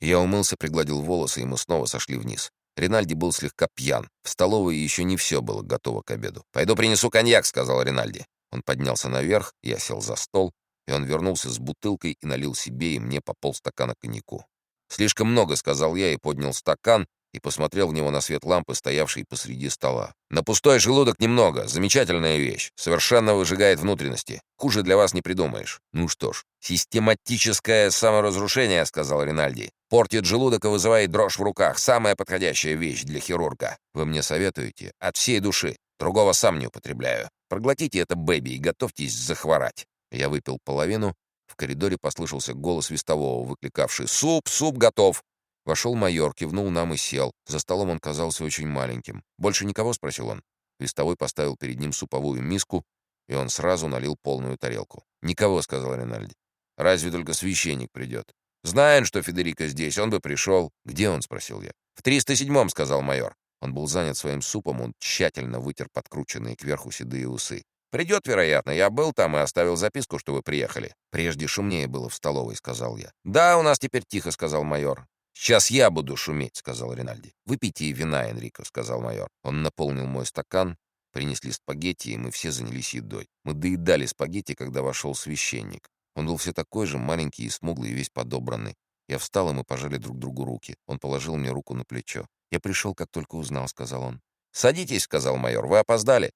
Я умылся, пригладил волосы, и мы снова сошли вниз. Ринальди был слегка пьян. В столовой еще не все было готово к обеду. «Пойду принесу коньяк», — сказал Ринальди. Он поднялся наверх, я сел за стол, и он вернулся с бутылкой и налил себе и мне по полстакана коньяку. «Слишком много», — сказал я и поднял стакан, и посмотрел в него на свет лампы, стоявшей посреди стола. «На пустой желудок немного. Замечательная вещь. Совершенно выжигает внутренности. Хуже для вас не придумаешь». «Ну что ж, систематическое саморазрушение», — сказал Ринальди. «Портит желудок и вызывает дрожь в руках. Самая подходящая вещь для хирурга. Вы мне советуете? От всей души. Другого сам не употребляю. Проглотите это, бэби, и готовьтесь захворать». Я выпил половину. В коридоре послышался голос вестового, выкликавший «Суп, суп готов!» Вошел майор, кивнул нам и сел. За столом он казался очень маленьким. «Больше никого?» — спросил он. Вестовой поставил перед ним суповую миску, и он сразу налил полную тарелку. «Никого», — сказал Ринальди. «Разве только священник придет. Знаем, что Федерико здесь, он бы пришел». «Где он?» — спросил я. «В 307-м», — сказал майор. Он был занят своим супом, он тщательно вытер подкрученные кверху седые усы. «Придет, вероятно. Я был там и оставил записку, что вы приехали». «Прежде шумнее было в столовой», — сказал я. «Да, у нас теперь тихо», — сказал майор. «Сейчас я буду шуметь», — сказал Ринальди. «Выпейте вина, Энрико», — сказал майор. Он наполнил мой стакан, принесли спагетти, и мы все занялись едой. Мы доедали спагетти, когда вошел священник. Он был все такой же, маленький и смуглый, и весь подобранный. Я встал, и мы пожали друг другу руки. Он положил мне руку на плечо. «Я пришел, как только узнал», — сказал он. «Садитесь», — сказал майор, — «вы опоздали».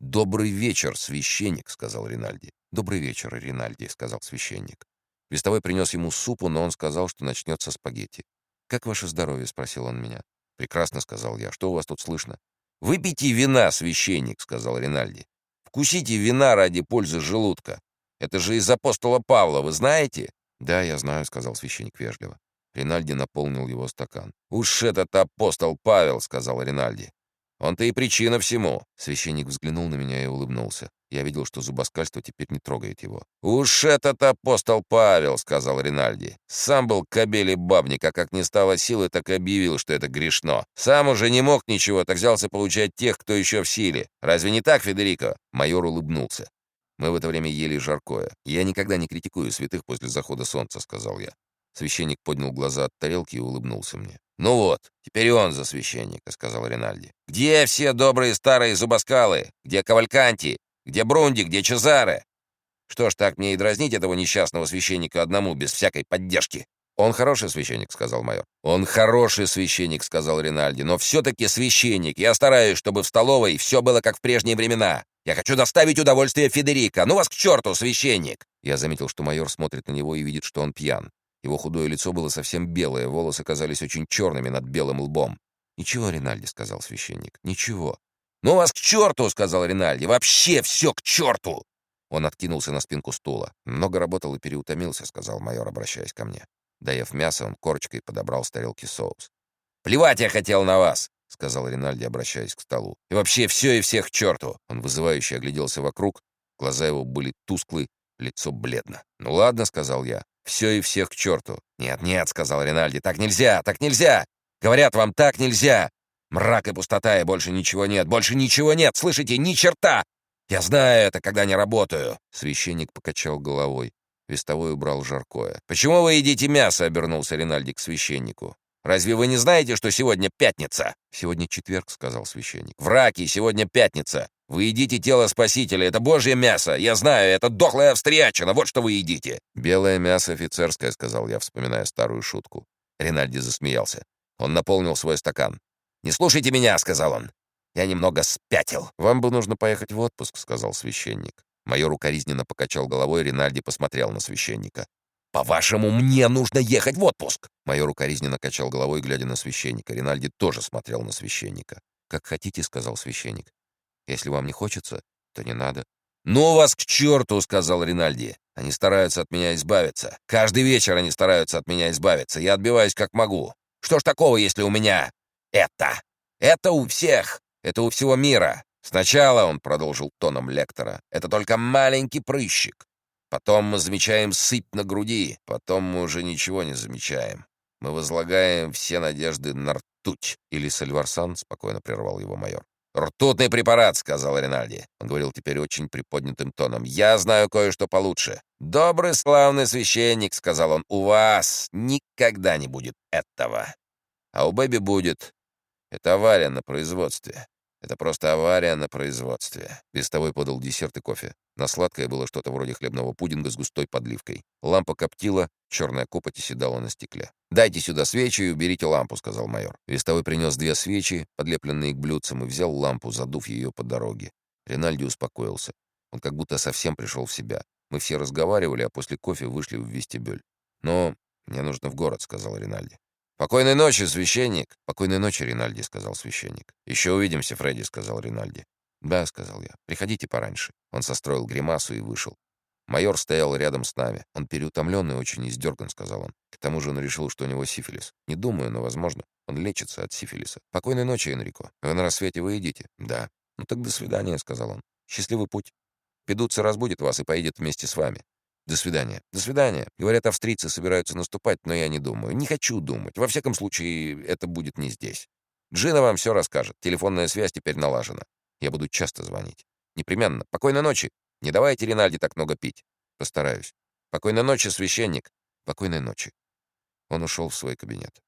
«Добрый вечер, священник», — сказал Ринальди. «Добрый вечер, Ринальди», — сказал священник. Вестовой принес ему супу, но он сказал, что начнется спагетти. «Как ваше здоровье?» — спросил он меня. «Прекрасно», — сказал я. «Что у вас тут слышно?» «Выпейте вина, священник», — сказал Ринальди. «Вкусите вина ради пользы желудка. Это же из апостола Павла, вы знаете?» «Да, я знаю», — сказал священник вежливо. Ринальди наполнил его стакан. «Уж этот апостол Павел», — сказал Ринальди. Он-то и причина всему. Священник взглянул на меня и улыбнулся. Я видел, что зубоскальство теперь не трогает его. «Уж этот апостол Павел», — сказал Ринальди. «Сам был кобель и бабник, а как не стало силы, так и объявил, что это грешно. Сам уже не мог ничего, так взялся получать тех, кто еще в силе. Разве не так, Федерико?» Майор улыбнулся. Мы в это время ели жаркое. «Я никогда не критикую святых после захода солнца», — сказал я. Священник поднял глаза от тарелки и улыбнулся мне. «Ну вот, теперь он за священника», — сказал Ринальди. «Где все добрые старые зубоскалы? Где Кавальканти? Где Брунди? Где Чезаре? Что ж, так мне и дразнить этого несчастного священника одному, без всякой поддержки». «Он хороший священник», — сказал майор. «Он хороший священник», — сказал Ринальди, «но все-таки священник. Я стараюсь, чтобы в столовой все было как в прежние времена. Я хочу доставить удовольствие Федерико. Ну вас к черту, священник!» Я заметил, что майор смотрит на него и видит, что он пьян. Его худое лицо было совсем белое, волосы казались очень черными над белым лбом. «Ничего, Ринальди», — сказал священник, — «ничего». «Ну вас к черту!» — сказал Ринальди. «Вообще все к черту!» Он откинулся на спинку стула. «Много работал и переутомился», — сказал майор, обращаясь ко мне. Доев мясо, он корочкой подобрал с тарелки соус. «Плевать я хотел на вас!» — сказал Ринальди, обращаясь к столу. «И вообще все и всех к черту!» Он вызывающе огляделся вокруг. Глаза его были тусклы, лицо бледно. «Ну ладно», — сказал я. Все и всех к черту. «Нет, нет», — сказал Ринальди, — «так нельзя, так нельзя! Говорят вам, так нельзя! Мрак и пустота, и больше ничего нет, больше ничего нет, слышите, ни черта! Я знаю это, когда не работаю!» Священник покачал головой. Вестовой убрал жаркое. «Почему вы едите мясо?» — обернулся Ринальди к священнику. «Разве вы не знаете, что сегодня пятница?» «Сегодня четверг», — сказал священник. «Враки, сегодня пятница. Вы едите тело Спасителя, это божье мясо. Я знаю, это дохлая австриячина, вот что вы едите. Белое мясо офицерское, сказал я, вспоминая старую шутку. Ринальди засмеялся. Он наполнил свой стакан. «Не слушайте меня», — сказал он. «Я немного спятил». «Вам бы нужно поехать в отпуск», — сказал священник. Майор укоризненно покачал головой, Ринальди посмотрел на священника. «По-вашему, мне нужно ехать в отпуск?» Майор укоризненно качал головой, глядя на священника. Ринальди тоже смотрел на священника. «Как хотите», — сказал священник. Если вам не хочется, то не надо». «Ну вас к черту!» — сказал Ринальди. «Они стараются от меня избавиться. Каждый вечер они стараются от меня избавиться. Я отбиваюсь как могу. Что ж такого, если у меня это? Это у всех. Это у всего мира. Сначала, — он продолжил тоном лектора, — это только маленький прыщик. Потом мы замечаем сыпь на груди. Потом мы уже ничего не замечаем. Мы возлагаем все надежды на ртуть. Или Сальварсан, — спокойно прервал его майор. «Ртутный препарат», — сказал Ринальди. Он говорил теперь очень приподнятым тоном. «Я знаю кое-что получше». «Добрый славный священник», — сказал он, — «у вас никогда не будет этого. А у Бэби будет. Это авария на производстве. Это просто авария на производстве. Вестовой подал десерт и кофе. На сладкое было что-то вроде хлебного пудинга с густой подливкой. Лампа коптила, черная копоть оседала на стекле. «Дайте сюда свечи и уберите лампу», — сказал майор. Вестовой принес две свечи, подлепленные к блюдцам, и взял лампу, задув ее по дороге. Ринальди успокоился. Он как будто совсем пришел в себя. Мы все разговаривали, а после кофе вышли в вестибюль. «Но мне нужно в город», — сказал Ринальди. «Покойной ночи, священник!» «Покойной ночи, Ринальди», — сказал священник. «Еще увидимся, Фредди», — сказал Ринальди. «Да», — сказал я. «Приходите пораньше». Он состроил гримасу и вышел. Майор стоял рядом с нами. Он переутомлен и очень издерган, — сказал он. К тому же он решил, что у него сифилис. Не думаю, но возможно. Он лечится от сифилиса. «Покойной ночи, Энрико. Вы на рассвете выйдете?» «Да». «Ну так до свидания», — сказал он. «Счастливый путь. Педуца разбудит вас и поедет вместе с вами. До свидания. До свидания. Говорят, австрийцы собираются наступать, но я не думаю. Не хочу думать. Во всяком случае, это будет не здесь. Джина вам все расскажет. Телефонная связь теперь налажена. Я буду часто звонить. Непременно. Покойной ночи. Не давайте Ринальде так много пить. Постараюсь. Покойной ночи, священник. Покойной ночи. Он ушел в свой кабинет.